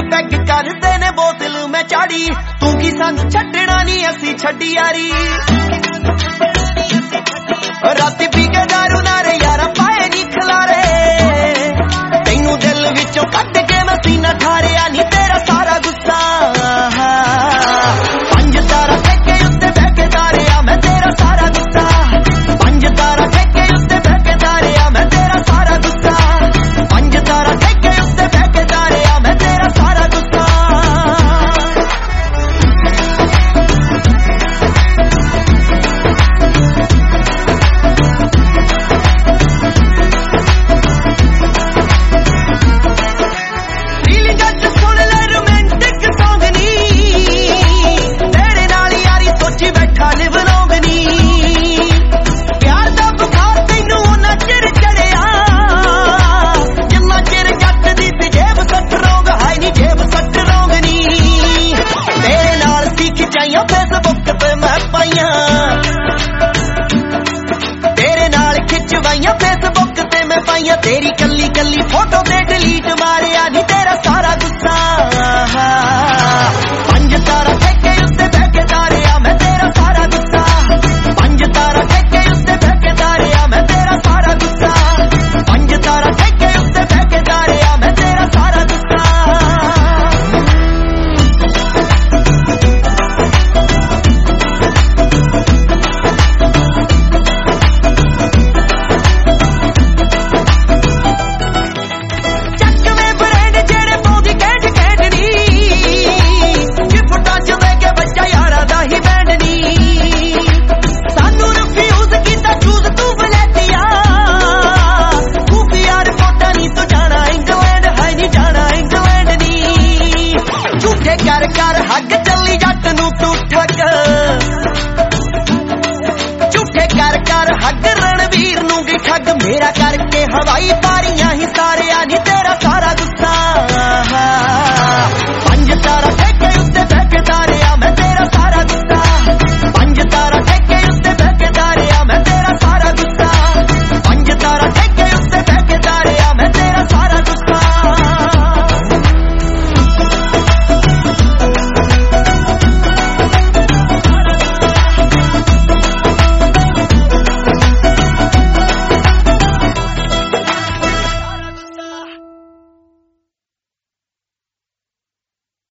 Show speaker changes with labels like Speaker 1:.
Speaker 1: Peg peg ਕਰਦੇ ਨੇ ਬੋਤਲ, ਮੈਂ ਚਾੜੀ। ਤੂੰ ਕੀ ਸਾਨੂੰ ਛੱਡਣਾ ਨਹੀਂ ਅਸੀਂ ਛੱਡੀ ਯਾਰੀ। ਰਾਤੀ ਪੀ ਕੇ ਕੱਲੀ ਕੱਲੀ ਫੋਟੋ ਤੇ ਡਿਲੀਟ ਮਾਰਿਆ ਨਹੀਂ ਤੇਰਾ ਸਾਰਾ ਗੁੱਸਾ। ਯਾਰ ਹੱਕ ਚੱਲੀ ਜੱਟ ਨੂੰ ਤੂੰ ਠੱਗ ਝੂਠੇ ਕਰ ਕਰ ਹੱਗ ਰਣਵੀਰ ਨੂੰ ਵੀ ਠੱਗ। ਮੇਰਾ ਕਰਕੇ ਹਵਾਈ ਪਾਰੀਆਂ ਹੀ ਸਾਰਿਆਂ ਨਹੀਂ ਤੇਰਾ ਸਾਰਾ